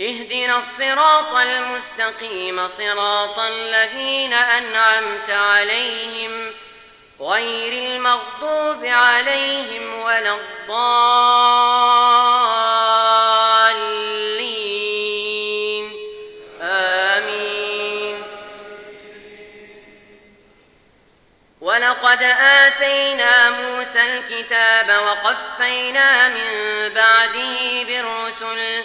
اهدنا الصراط المستقيم صراط الذين أنعمت عليهم غير المغضوب عليهم ولا الضالين. آمين. ولقد آتينا موسى الكتاب وقفينا من بعده بالرسل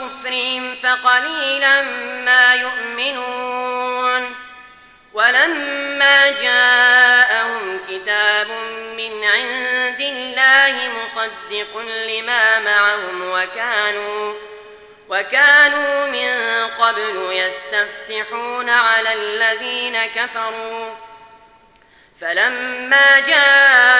الله بكفرهم فقليلا ما يؤمنون ولما جاءهم كتاب من عند الله مصدق لما معهم وكانوا وكانوا من قبل يستفتحون على الذين كفروا فلما جاءهم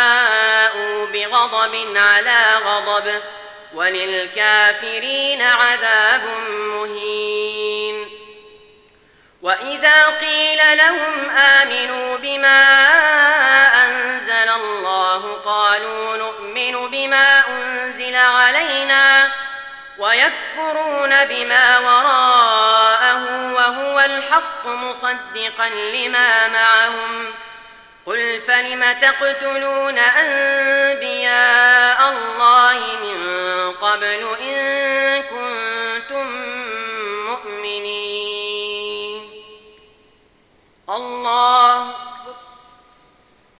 بغضب على غضب وللكافرين عذاب مهين. وإذا قيل لهم آمنوا بما أنزل الله قالوا نؤمن بما أنزل علينا ويكفرون بما وراءه وهو الحق مصدقا لما معهم قل فلم تقتلون أنبياء الله من قبل إن كنتم مؤمنين؟ الله